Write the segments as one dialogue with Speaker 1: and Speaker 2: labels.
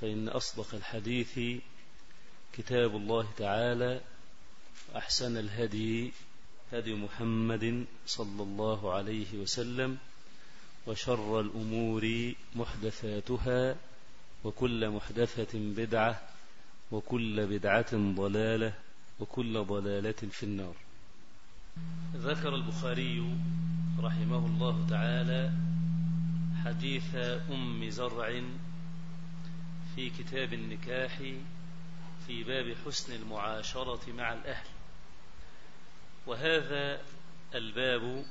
Speaker 1: فإن أصدق الحديث كتاب الله تعالى أحسن الهدي هدي محمد صلى الله عليه وسلم وشر الأمور محدثاتها وكل محدثة بدعة وكل بدعة ضلالة وكل ضلالة في النار. ذكر البخاري رحمه الله تعالى حديث أم زرع في كتاب النكاح في باب حسن المعاشرة مع الأهل. وهذا الباب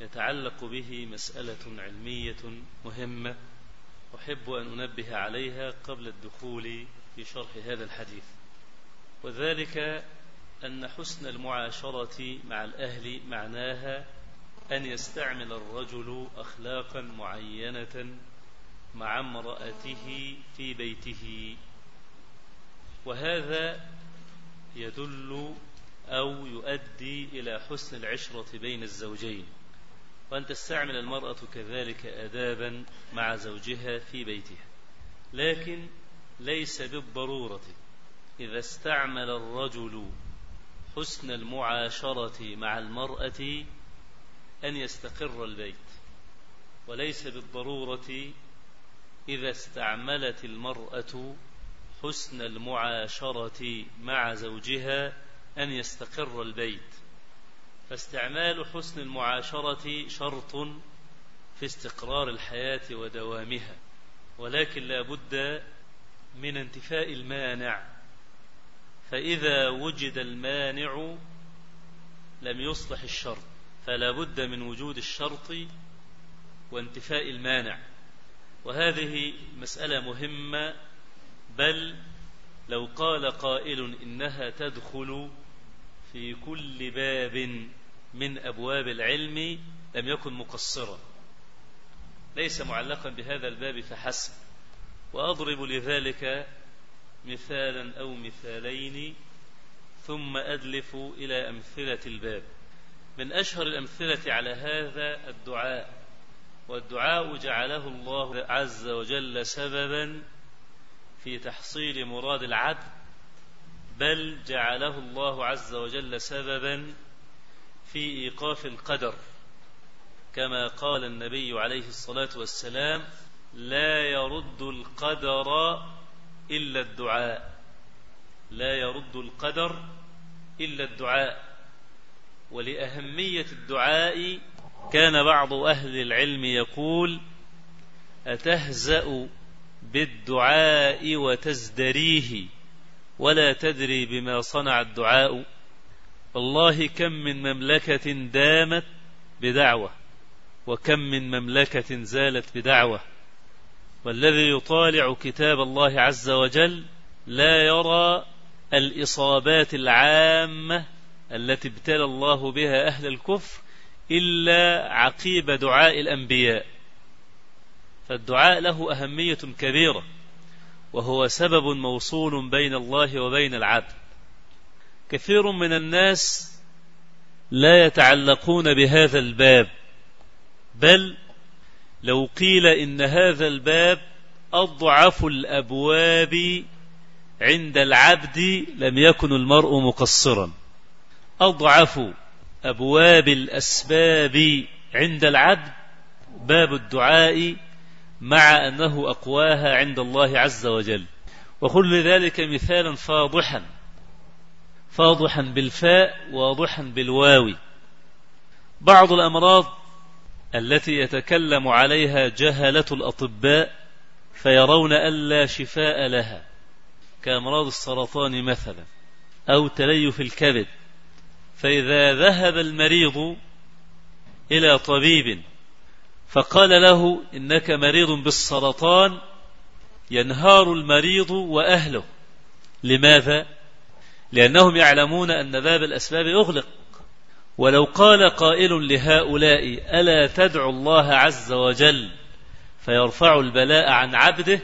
Speaker 1: يتعلق به مسألة علمية مهمة أحب أن أنبه عليها قبل الدخول في شرح هذا الحديث. وذلك أن حسن المعاشرة مع الأهل معناها أن يستعمل الرجل أخلاقا معينة مع امرأته في بيته. وهذا يدل أو يؤدي إلى حسن العشرة بين الزوجين. وأن تستعمل المرأة كذلك أدابا مع زوجها في بيتها. لكن ليس بالضرورة إذا استعمل الرجل حسن المعاشرة مع المرأة أن يستقر البيت. وليس بالضرورة إذا استعملت المرأة حسن المعاشرة مع زوجها أن يستقر البيت. فاستعمال حسن المعاشرة شرط في استقرار الحياة ودوامها ولكن لا بد من انتفاء المانع. فإذا وجد المانع لم يصلح الشرط فلا بد من وجود الشرط وانتفاء المانع. وهذه مسألة مهمة بل لو قال قائل إنها تدخل في كل باب من أبواب العلم لم يكن مقصرا. ليس معلقا بهذا الباب فحسب. وأضرب لذلك مثالا أو مثالين ثم أدلف إلى أمثلة الباب. من أشهر الأمثلة على هذا الدعاء والدعاء جعله الله عز وجل سببا في تحصيل مراد العبد بل جعله الله عز وجل سببا في إيقاف القدر. كما قال النبي عليه الصلاة والسلام لا يرد القدر إلا الدعاء. لا يرد القدر إلا الدعاء. ولأهمية الدعاء كان بعض أهل العلم يقول أتهزأ بالدعاء وتزدريه ولا تدري بما صنع الدعاء. والله كم من مملكة دامت بدعوة وكم من مملكة زالت بدعوة. والذي يطالع كتاب الله عز وجل لا يرى الإصابات العامة التي ابتلى الله بها أهل الكفر إلا عقيب دعاء الأنبياء. فالدعاء له أهمية كبيرة وهو سبب موصول بين الله وبين العبد. كثير من الناس لا يتعلقون بهذا الباب بل لو قيل إن هذا الباب أضعف الأبواب عند العبد لم يكن المرء مقصرا. أضعف أبواب الأسباب عند العبد باب الدعاء مع أنه أقواها عند الله عز وجل. وخل ذلك مثالا فاضحا فاضحا بالفاء واضحا بالواو. بعض الأمراض التي يتكلم عليها جهلة الأطباء فيرون ألا شفاء لها كأمراض السرطان مثلا أو تليف الكبد. فإذا ذهب المريض إلى طبيب فقال له إنك مريض بالسرطان ينهار المريض وأهله. لماذا؟ لأنهم يعلمون أن باب الأسباب أغلق. ولو قال قائل لهؤلاء ألا تدعوا الله عز وجل فيرفع البلاء عن عبده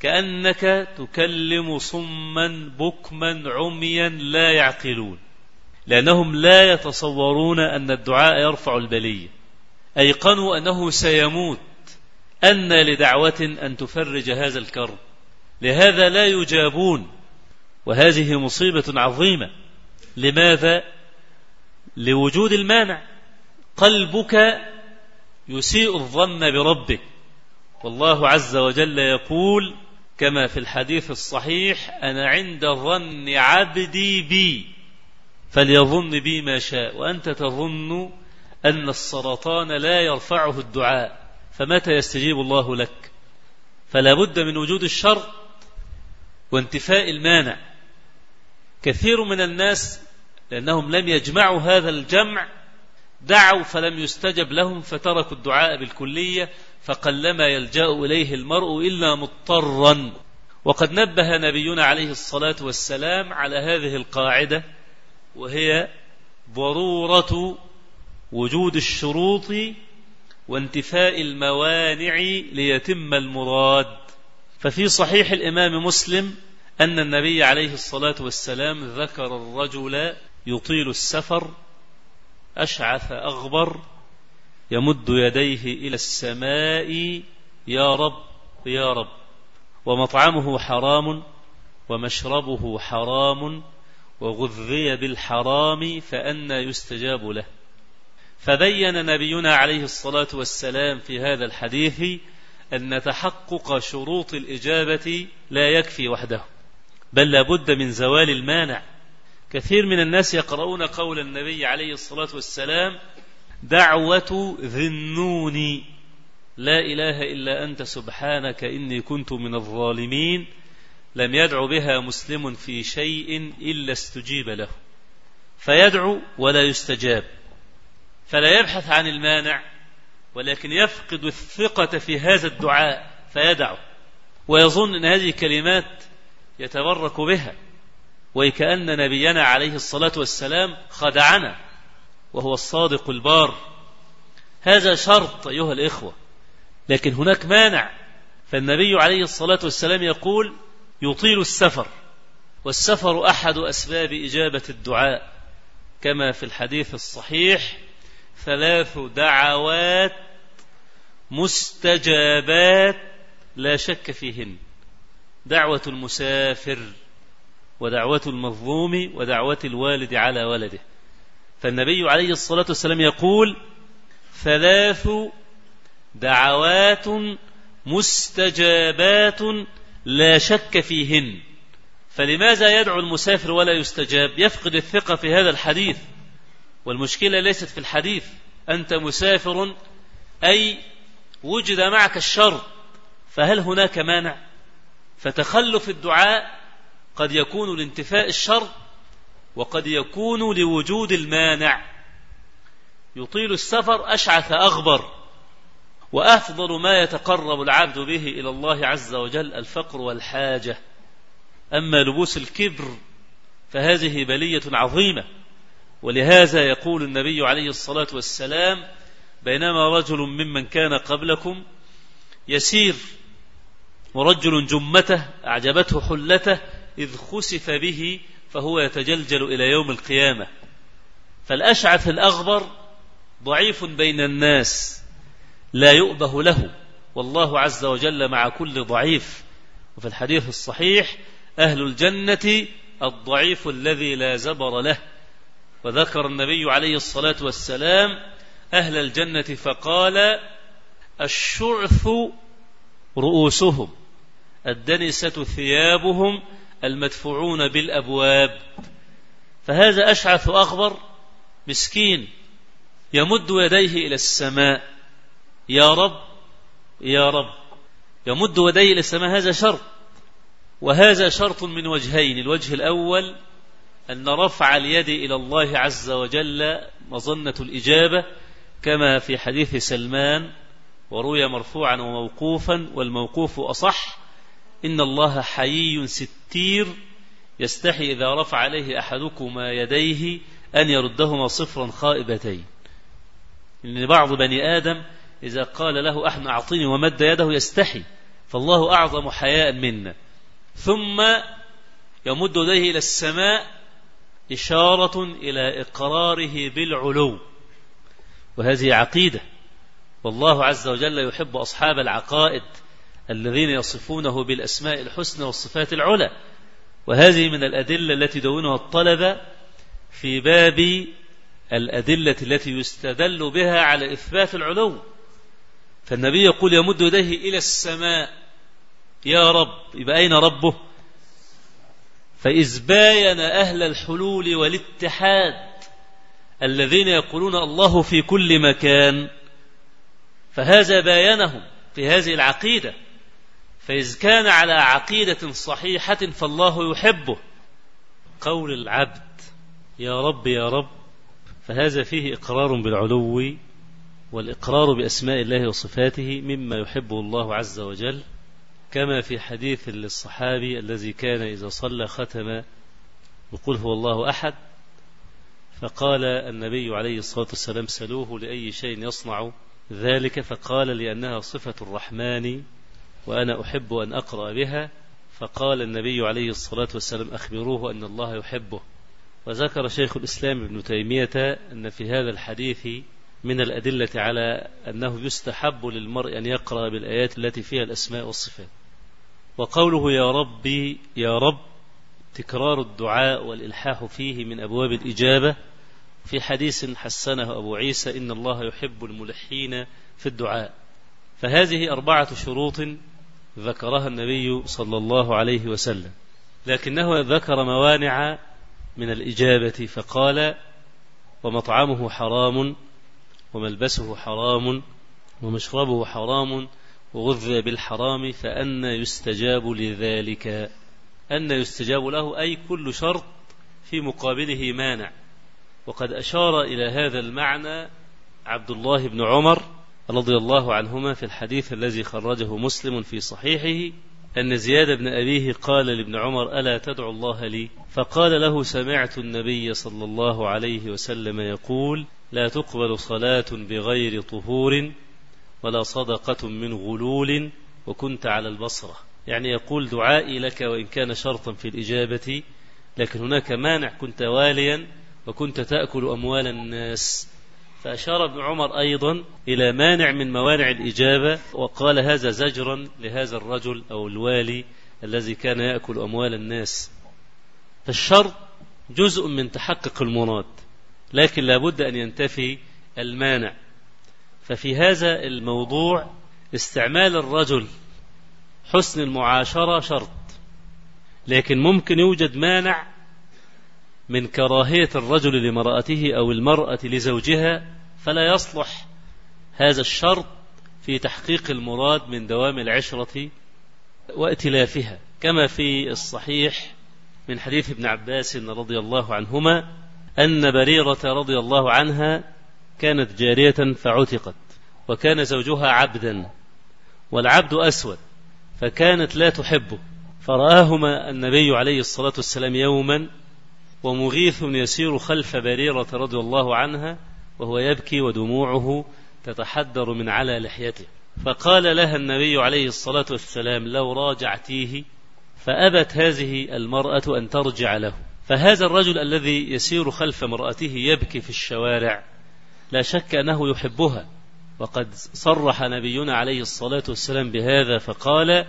Speaker 1: كأنك تكلم صما بكما عميا لا يعقلون. لأنهم لا يتصورون أن الدعاء يرفع البلية. أيقنوا أنه سيموت. أن لدعوة أن تفرج هذا الكرب. لهذا لا يجابون. وهذه مصيبة عظيمة. لماذا؟ لوجود المانع. قلبك يسيء الظن بربك. والله عز وجل يقول كما في الحديث الصحيح أنا عند ظن عبدي بي. فليظن بي ما شاء وأنت تظن أن السرطان لا يرفعه الدعاء فمتى يستجيب الله لك؟ فلا بد من وجود الشرط وانتفاء المانع. كثير من الناس لأنهم لم يجمعوا هذا الجمع دعوا فلم يستجب لهم فتركوا الدعاء بالكلية فقلما يلجأ إليه المرء إلا مضطرا. وقد نبه نبينا عليه الصلاة والسلام على هذه القاعدة وهي ضرورة وجود الشروط وانتفاء الموانع ليتم المراد. ففي صحيح الإمام مسلم أن النبي عليه الصلاة والسلام ذكر الرجل يطيل السفر أشعث أغبر يمد يديه إلى السماء يا رب يا رب ومطعمه حرام ومشربه حرام وغذي بالحرام فأنى يستجاب له. فبين نبينا عليه الصلاة والسلام في هذا الحديث أن تحقق شروط الإجابة لا يكفي وحده بل لابد من زوال المانع. كثير من الناس يقرؤون قول النبي عليه الصلاة والسلام دعوة ذنون لا إله إلا أنت سبحانك إني كنت من الظالمين. لم يدع بها مسلم في شيء إلا استجيب له. فيدعو ولا يستجاب. فلا يبحث عن المانع ولكن يفقد الثقة في هذا الدعاء فيدعو. ويظن أن هذه كلمات يتبرك بها وكأن نبينا عليه الصلاة والسلام خدعنا وهو الصادق البار. هذا شرط أيها الإخوة. لكن هناك مانع فالنبي عليه الصلاة والسلام يقول يطيل السفر والسفر أحد أسباب إجابة الدعاء. كما في الحديث الصحيح ثلاث دعوات مستجابات لا شك فيهن. دعوة المسافر ودعوة المظلوم ودعوة الوالد على ولده. فالنبي عليه الصلاة والسلام يقول ثلاث دعوات مستجابات لا شك فيهن. فلماذا يدعو المسافر ولا يستجاب؟ يفقد الثقة في هذا الحديث. والمشكلة ليست في الحديث. أنت مسافر أي وجد معك الشر فهل هناك مانع؟ فتخلف الدعاء قد يكون لانتفاء الشر وقد يكون لوجود المانع. يطيل السفر أشعث أغبر. وأفضل ما يتقرب العبد به إلى الله عز وجل الفقر والحاجة. أما لبوس الكبر فهذه بلية عظيمة. ولهذا يقول النبي عليه الصلاة والسلام بينما رجل ممن كان قبلكم يسير ورجل جمته أعجبته حلته إذ خسف به فهو يتجلجل إلى يوم القيامة. فالأشعث الأغبر ضعيف بين الناس. لا يؤبه له. والله عز وجل مع كل ضعيف. وفي الحديث الصحيح أهل الجنة الضعيف الذي لا زبر له. وذكر النبي عليه الصلاة والسلام أهل الجنة فقال الشعث رؤوسهم الدنسة ثيابهم المدفوعون بالأبواب. فهذا أشعث أخبر مسكين يمد يديه إلى السماء. يا رب يا رب. يمد يديه إلى السماء. هذا شرط وهذا شرط من وجهين. الوجه الأول أن رفع اليد إلى الله عز وجل مظنة الإجابة كما في حديث سلمان وروي مرفوعا وموقوفا والموقوف أصح إن الله حيي ستير يستحي إذا رفع عليه أحدكما يديه أن يردهما صفرا خائبتين. إن بعض بني آدم إذا قال له أحد أعطيني ومد يده يستحي فالله أعظم حياء منا. ثم يمد يديه إلى السماء إشارة إلى إقراره بالعلو. وهذه عقيدة. والله عز وجل يحب أصحاب العقائد الذين يصفونه بالأسماء الحسنى والصفات العلى. وهذه من الأدلة التي دونها الطلبة في باب الأدلة التي يستدل بها على إثبات العلو. فالنبي يقول يمد يديه إلى السماء. يا رب يبقى أين ربه؟ فإذ باين أهل الحلول والاتحاد الذين يقولون الله في كل مكان فهذا باينهم في هذه العقيدة. فإذ كان على عقيدة صحيحة فالله يحبه. قول العبد يا رب يا رب فهذا فيه إقرار بالعلو والإقرار بأسماء الله وصفاته مما يحبه الله عز وجل كما في حديث للصحابي الذي كان إذا صلى ختم يقول هو الله أحد فقال النبي عليه الصلاة والسلام سلوه لأي شيء يصنع ذلك فقال لأنها صفة الرحمن وأنا أحب أن أقرأ بها فقال النبي عليه الصلاة والسلام أخبروه أن الله يحبه وذكر شيخ الإسلام ابن تيمية أن في هذا الحديث من الأدلة على أنه يستحب للمرء أن يقرأ بالآيات التي فيها الأسماء والصفات. وقوله يا ربي يا رب تكرار الدعاء والإلحاح فيه من أبواب الإجابة. في حديث حسنه أبو عيسى إن الله يحب الملحين في الدعاء. فهذه أربعة شروط ذكرها النبي صلى الله عليه وسلم. لكنه ذكر موانع من الإجابة فقال ومطعمه حرام وملبسه حرام ومشربه حرام وغذي بالحرام فأن يستجاب لذلك. أن يستجاب له أي كل شرط في مقابله مانع. وقد أشار إلى هذا المعنى عبد الله بن عمر رضي الله عنهما في الحديث الذي خرجه مسلم في صحيحه أن زياد بن أبيه قال لابن عمر ألا تدعو الله لي؟ فقال له سمعت النبي صلى الله عليه وسلم يقول لا تقبل صلاة بغير طهور ولا صدقة من غلول وكنت على البصرة. يعني يقول دعائي لك وإن كان شرطا في الإجابة لكن هناك مانع كنت واليا وكنت تأكل أموال الناس. فأشار ابن عمر أيضا إلى مانع من موانع الإجابة وقال هذا زجرا لهذا الرجل أو الوالي الذي كان يأكل أموال الناس. فالشرط جزء من تحقق المراد. لكن لابد أن ينتفي المانع. ففي هذا الموضوع استعمال الرجل حسن المعاشرة شرط لكن ممكن يوجد مانع من كراهية الرجل لمرأته أو المرأة لزوجها فلا يصلح هذا الشرط في تحقيق المراد من دوام العشرة وائتلافها كما في الصحيح من حديث ابن عباس رضي الله عنهما أن بريرة رضي الله عنها كانت جارية فعتقت وكان زوجها عبدا والعبد أسود فكانت لا تحبه. فرآهما النبي عليه الصلاة والسلام يوما ومغيث يسير خلف بريرة رضي الله عنها وهو يبكي ودموعه تتحدر من على لحيته. فقال لها النبي عليه الصلاة والسلام لو راجعتيه فأبت هذه المرأة أن ترجع له. فهذا الرجل الذي يسير خلف امرأته يبكي في الشوارع لا شك أنه يحبها. وقد صرح نبينا عليه الصلاة والسلام بهذا فقال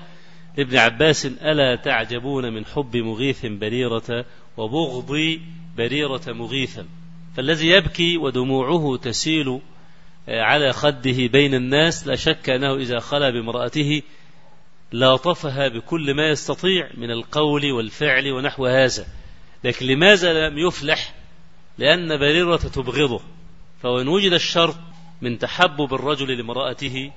Speaker 1: ابن عباس ألا تعجبون من حب مغيث بريرة وبغض بريرة مغيثا فالذي يبكي ودموعه تسيل آه، على خده بين الناس. لا شك أنه إذا خلا بامرأته لاطفها بكل ما يستطيع من القول والفعل ونحو هذا. لكن لماذا لم يفلح؟ لأن بريرة تبغضه. فوإن وجد الشرط من تحبب الرجل لامرأته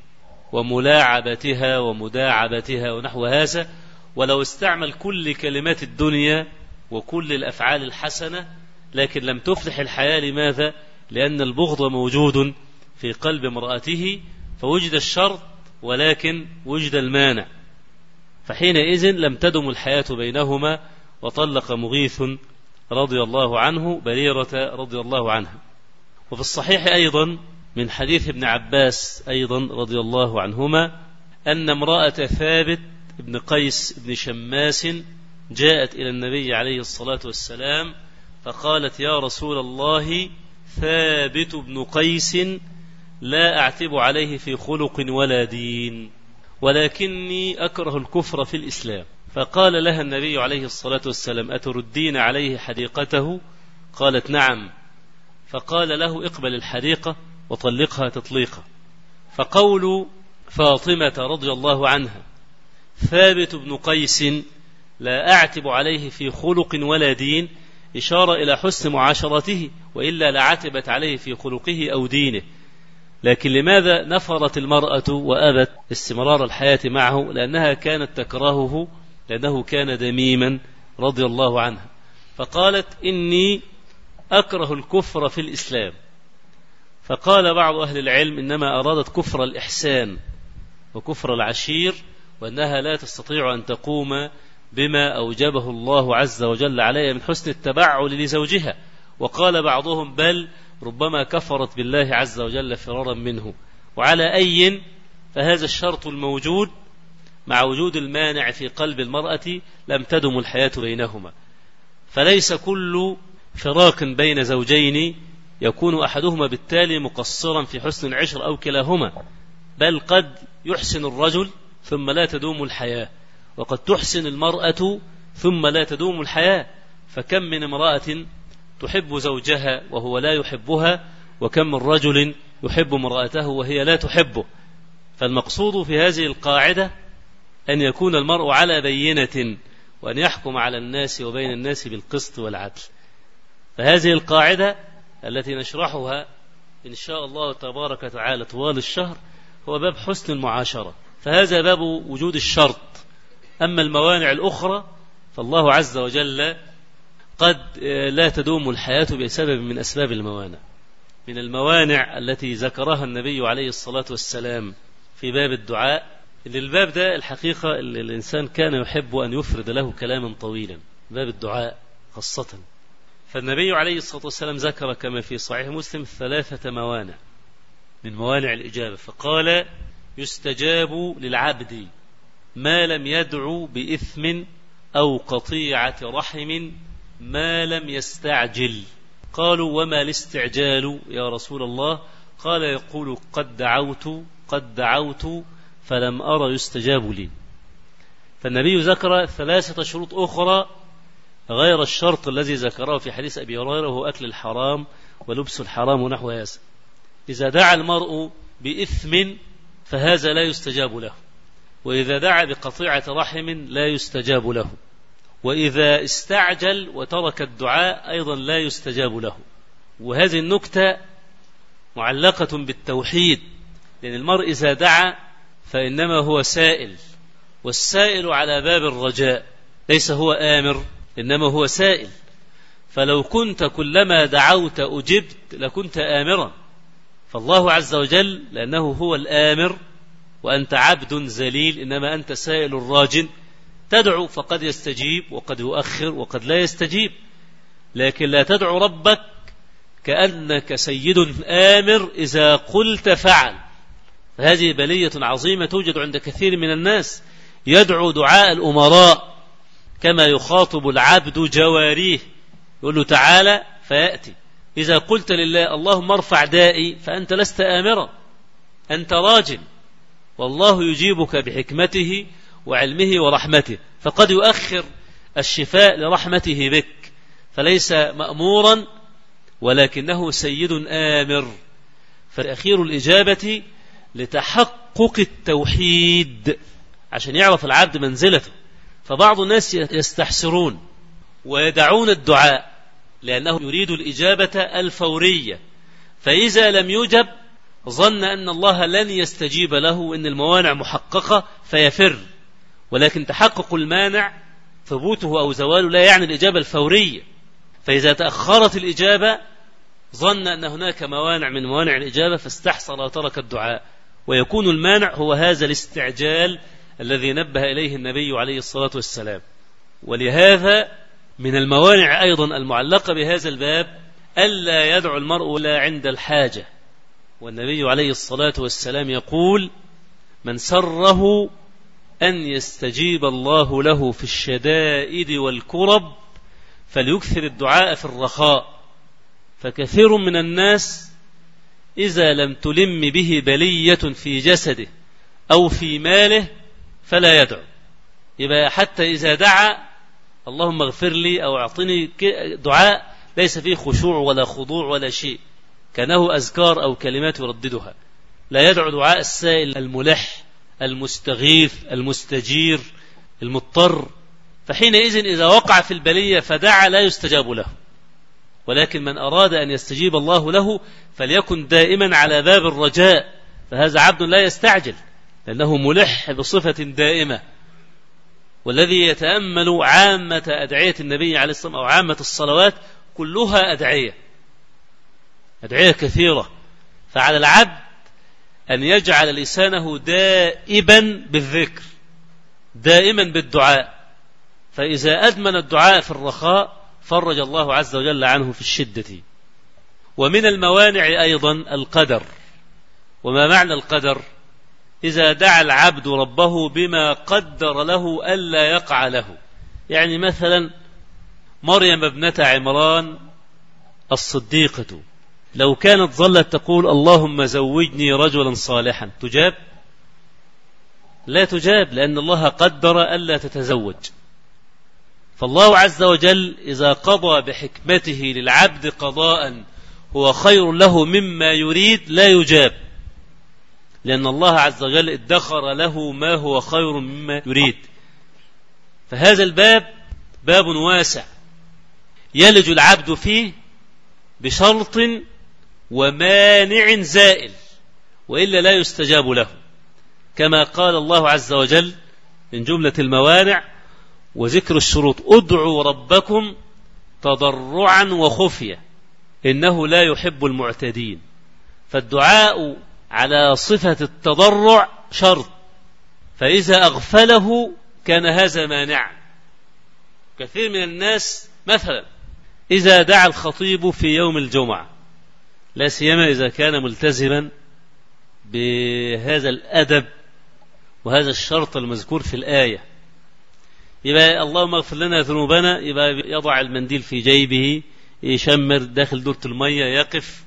Speaker 1: وملاعبتها ومداعبتها ونحو هذا ولو استعمل كل كلمات الدنيا وكل الأفعال الحسنة لكن لم تفلح الحياة. لماذا؟ لأن البغض موجود في قلب امرأته فوجد الشرط ولكن وجد المانع. فحينئذ لم تدم الحياة بينهما وطلق مغيث رضي الله عنه بريرة رضي الله عنها وفي الصحيح أيضا من حديث ابن عباس أيضا رضي الله عنهما أن امرأة ثابت بن قيس بن شماس جاءت إلى النبي عليه الصلاة والسلام فقالت يا رسول الله ثابت بن قيس لا أعتب عليه في خلق ولا دين. ولكني أكره الكفر في الإسلام. فقال لها النبي عليه الصلاة والسلام أتردين عليه حديقته؟ قالت نعم. فقال له اقبل الحديقة وطلقها تطليقا. فقول فاطمة رضي الله عنها ثابت بن قيس لا أعتب عليه في خلق ولا دين إشارة إلى حسن معاشرته وإلا لعتبت عليه في خلقه أو دينه. لكن لماذا نفرت المرأة وأبت استمرار الحياة معه؟ لأنها كانت تكرهه لأنه كان دميما رضي الله عنها فقالت إني أكره الكفر في الإسلام. فقال بعض أهل العلم إنما أرادت كفر الإحسان وكفر العشير وأنها لا تستطيع أن تقوم بما أوجبه الله عز وجل عليها من حسن التبعل لزوجها. وقال بعضهم بل ربما كفرت بالله عز وجل فرارا منه. وعلى أي فهذا الشرط الموجود مع وجود المانع في قلب المرأة لم تدم الحياة بينهما. فليس كل فراق بين زوجين يكون أحدهما بالتالي مقصرا في حسن العشر أو كلاهما بل قد يحسن الرجل ثم لا تدوم الحياة. وقد تحسن المرأة ثم لا تدوم الحياة فكم من امرأة تحب زوجها وهو لا يحبها وكم من رجل يحب امرأته وهي لا تحبه. فالمقصود في هذه القاعدة أن يكون المرء على بينة وأن يحكم على الناس وبين الناس بالقسط والعدل. فهذه القاعدة التي نشرحها إن شاء الله تبارك وتعالى طوال الشهر هو باب حسن المعاشرة. فهذا باب وجود الشرط. أما الموانع الأخرى فالله عز وجل قد لا تدوم الحياة بسبب من أسباب الموانع. من الموانع التي ذكرها النبي عليه الصلاة والسلام في باب الدعاء. للباب ده الحقيقة اللي الإنسان كان يحب أن يفرد له كلاما طويلا. باب الدعاء خاصة. فالنبي عليه الصلاة والسلام ذكر كما في صحيح مسلم ثلاثة موانع من موانع الإجابة. فقال يستجاب للعبد ما لم يدعو بإثم أو قطيعة رحم ما لم يستعجل. قالوا وما الاستعجال يا رسول الله؟ قال يقول قد دعوت قد دعوت فلم أرى يستجاب لي. فالنبي ذكر ثلاثة شروط أخرى غير الشرط الذي ذكره في حديث أبي هريرة وهو أكل الحرام ولبس الحرام ونحو هذا. إذا دعا المرء بإثم فهذا لا يستجاب له وإذا دعا بقطيعة رحم لا يستجاب له. وإذا استعجل وترك الدعاء أيضا لا يستجاب له. وهذه النكتة معلقة بالتوحيد لأن المرء إذا دعا فإنما هو سائل والسائل على باب الرجاء ليس هو آمر إنما هو سائل. فلو كنت كلما دعوت أجبت لكنت آمرا. فالله عز وجل لأنه هو الآمر وأنت عبد ذليل إنما أنت سائل راجل تدعو فقد يستجيب وقد يؤخر وقد لا يستجيب. لكن لا تدعو ربك كأنك سيد آمر إذا قلت فعل. هذه بلية عظيمة توجد عند كثير من الناس. يدعو دعاء الأمراء كما يخاطب العبد جواريه. يقول له تعالى فيأتي. إذا قلت لله اللهم ارفع دائي فأنت لست آمرا. أنت راجل. والله يجيبك بحكمته وعلمه ورحمته فقد يؤخر الشفاء لرحمته بك فليس مأمورا ولكنه سيد آمر. فأخير الإجابة لتحقق التوحيد عشان يعرف العبد منزلته. فبعض الناس يستحسرون ويدعون الدعاء لأنه يريد الإجابة الفورية فإذا لم يجب ظن أن الله لن يستجيب له إن الموانع محققة فيفر. ولكن تحقق المانع ثبوته أو زواله لا يعني الإجابة الفورية. فإذا تأخرت الإجابة ظن أن هناك موانع من موانع الإجابة فاستحصل وترك الدعاء. ويكون المانع هو هذا الاستعجال الذي نبه إليه النبي عليه الصلاة والسلام. ولهذا من الموانع أيضا المعلقة بهذا الباب ألا يدعو المرء لا عند الحاجة. والنبي عليه الصلاة والسلام يقول من سره أن يستجيب الله له في الشدائد والكرب فليكثر الدعاء في الرخاء. فكثير من الناس إذا لم تلم به بلية في جسده أو في ماله فلا يدعو. يبقى حتى إذا دعا اللهم اغفر لي أو أعطني دعاء ليس فيه خشوع ولا خضوع ولا شيء. كأنه أذكار أو كلمات يرددها. لا يدعو دعاء السائل الملح المستغيث المستجير المضطر. فحينئذ إذا وقع في البلية فدعا لا يستجاب له. ولكن من أراد أن يستجيب الله له فليكن دائما على باب الرجاء. فهذا عبد لا يستعجل لأنه ملح بصفة دائمة. والذي يتأمل عامة أدعية النبي عليه الصلاة والسلام أو عامة الصلوات كلها أدعية. أدعية كثيرة. فعلى العبد أن يجعل لسانه دائبا بالذكر دائما بالدعاء. فإذا أدمن الدعاء في الرخاء فرج الله عز وجل عنه في الشدة. ومن الموانع أيضا القدر. وما معنى القدر؟ إذا دعا العبد ربه بما قدر له ألا يقع له. يعني مثلا مريم ابنة عمران الصديقة. لو كانت ظلت تقول اللهم زوجني رجلا صالحا تجاب؟ لا تجاب لأن الله قدر ألا تتزوج. فالله عز وجل إذا قضى بحكمته للعبد قضاء هو خير له مما يريد لا يجاب. لأن الله عز وجل ادخر له ما هو خير مما يريد. فهذا الباب باب واسع. يلج العبد فيه بشرط ومانع زائل وإلا لا يستجاب له. كما قال الله عز وجل من جملة الموانع وذكر الشروط ادعوا ربكم تضرعا وخفية إنه لا يحب المعتدين. فالدعاء على صفة التضرع شرط فإذا أغفله كان هذا مانعا. كثير من الناس مثلا إذا دعا الخطيب في يوم الجمعة لا سيما إذا كان ملتزما بهذا الأدب وهذا الشرط المذكور في الآية. يبقى اللهم اغفر لنا ذنوبنا يبقى يضع المنديل في جيبه يشمر داخل دورة المية يقف.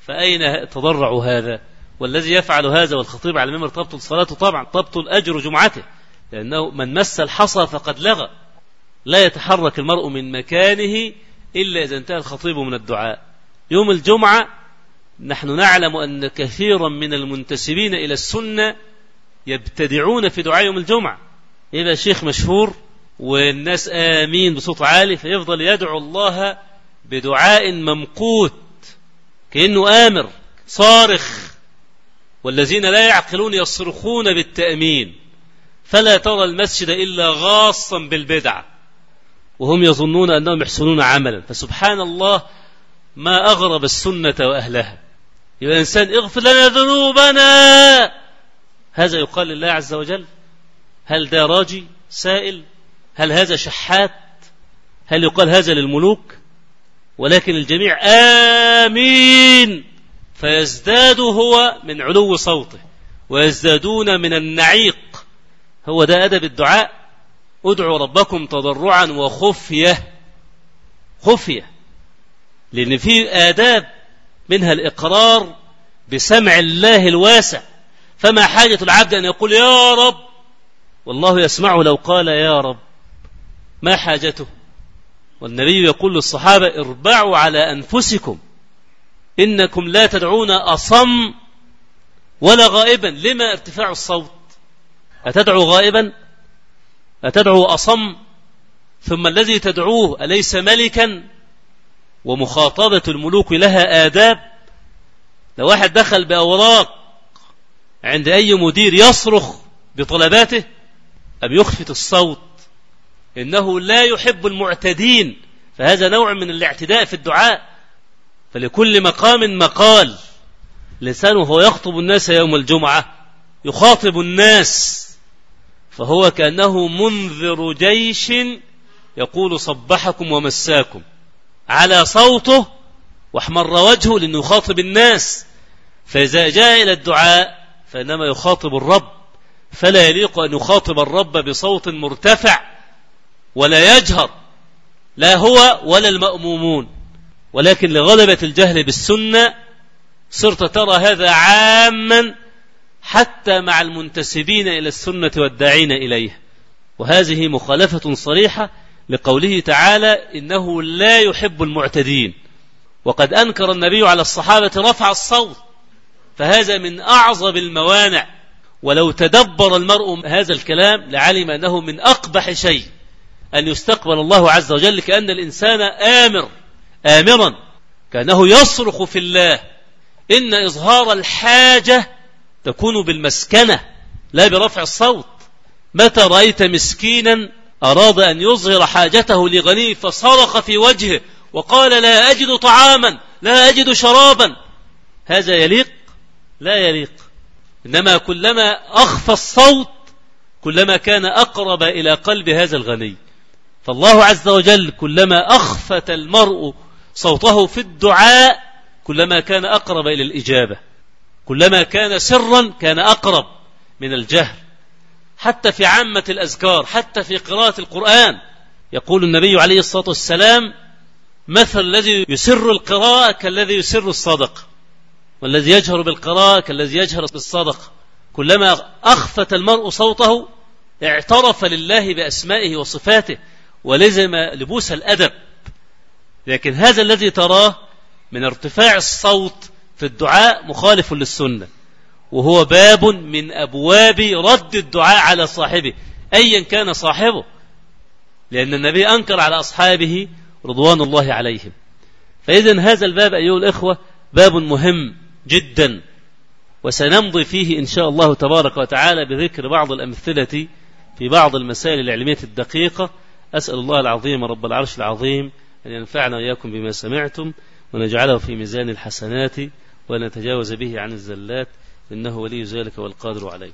Speaker 1: فأين تضرع هذا؟ والذي يفعل هذا والخطيب على المنبر تبطل صلاته طبعا تبطل أجر جمعته. لأنه من مس الحصى فقد لغى. لا يتحرك المرء من مكانه إلا إذا انتهى الخطيب من الدعاء. يوم الجمعة نحن نعلم أن كثيرا من المنتسبين إلى السنة يبتدعون في دعاء يوم الجمعة. يبقى شيخ مشهور والناس آمين بصوت عالي فيفضل يدعو الله بدعاء ممقوت كأنه آمر صارخ. والذين لا يعقلون يصرخون بالتأمين. فلا ترى المسجد إلا غاصا بالبدع. وهم يظنون أنهم يحسنون عملا. فسبحان الله ما أغرب السنة وأهلها. يبقى الإنسان اغفر لنا ذنوبنا. هذا يقال لله عز وجل هل ده راجي سائل؟ هل هذا شحات؟ هل يقال هذا للملوك؟ ولكن الجميع آمين. فيزداد هو من علو صوته ويزدادون من النعيق. هو ده أدب الدعاء. ادعوا ربكم تضرعا وخفية. خفية. لأن في آداب منها الإقرار بسمع الله الواسع. فما حاجة العبد أن يقول يا رب؟ والله يسمعه لو قال يا رب. ما حاجته؟ والنبي يقول للصحابة اربعوا على أنفسكم. إنكم لا تدعون أصم ولا غائبا. لما ارتفاع الصوت؟ أتدعو غائبا؟ أتدعو أصم؟ ثم الذي تدعوه أليس ملكا؟ ومخاطبة الملوك لها آداب. لو واحد دخل بأوراق عند أي مدير يصرخ بطلباته أم يخفت الصوت؟ إنه لا يحب المعتدين. فهذا نوع من الاعتداء في الدعاء. فلكل مقام مقال. لسانه هو يخطب الناس يوم الجمعة يخاطب الناس. فهو كأنه منذر جيش يقول صبحكم ومساكم. على صوته واحمر وجهه لأنه يخاطب الناس. فإذا جاء إلى الدعاء فإنما يخاطب الرب. فلا يليق أن يخاطب الرب بصوت مرتفع ولا يجهر. لا هو ولا المأمومون. ولكن لغلبة الجهل بالسنة صرت ترى هذا عاما حتى مع المنتسبين إلى السنة والداعين إليها وهذه مخالفة صريحة لقوله تعالى إنه لا يحب المعتدين. وقد أنكر النبي على الصحابة رفع الصوت. فهذا من أعظم الموانع. ولو تدبر المرء هذا الكلام لعلم أنه من أقبح شيء. أن يستقبل الله عز وجل كأن الإنسان آمر. آمرا. كأنه يصرخ في الله. إن إظهار الحاجة تكون بالمسكنة. لا برفع الصوت. متى رأيت مسكينا أراد أن يظهر حاجته لغني فصرخ في وجهه وقال لا أجد طعاما لا أجد شرابا. هذا يليق؟ لا يليق. إنما كلما أخفى الصوت كلما كان أقرب إلى قلب هذا الغني. فالله عز وجل كلما أخفت المرء صوته في الدعاء كلما كان أقرب إلى الإجابة. كلما كان سرا كان أقرب من الجهل حتى في عامة الأذكار حتى في قراءة القرآن. يقول النبي عليه الصلاة والسلام مثل الذي يسر القراءة كالذي يسر الصدق والذي يجهر بالقراءة كالذي يجهر بالصدق. كلما أخفت المرء صوته اعترف لله بأسمائه وصفاته ولزم لبوس الأدب. لكن هذا الذي تراه من ارتفاع الصوت في الدعاء مخالف للسنة. وهو باب من أبواب رد الدعاء على صاحبه أيا كان صاحبه لأن النبي أنكر على أصحابه رضوان الله عليهم. فإذا هذا الباب أيها الإخوة باب مهم جدا وسنمضي فيه إن شاء الله تبارك وتعالى بذكر بعض الأمثلة في بعض المسائل العلمية الدقيقة. أسأل الله العظيم رب العرش العظيم أن ينفعنا وإياكم بما سمعتم ونجعله في ميزان الحسنات ونتجاوز به عن الزلات. إنه ولي ذلك والقادر عليه.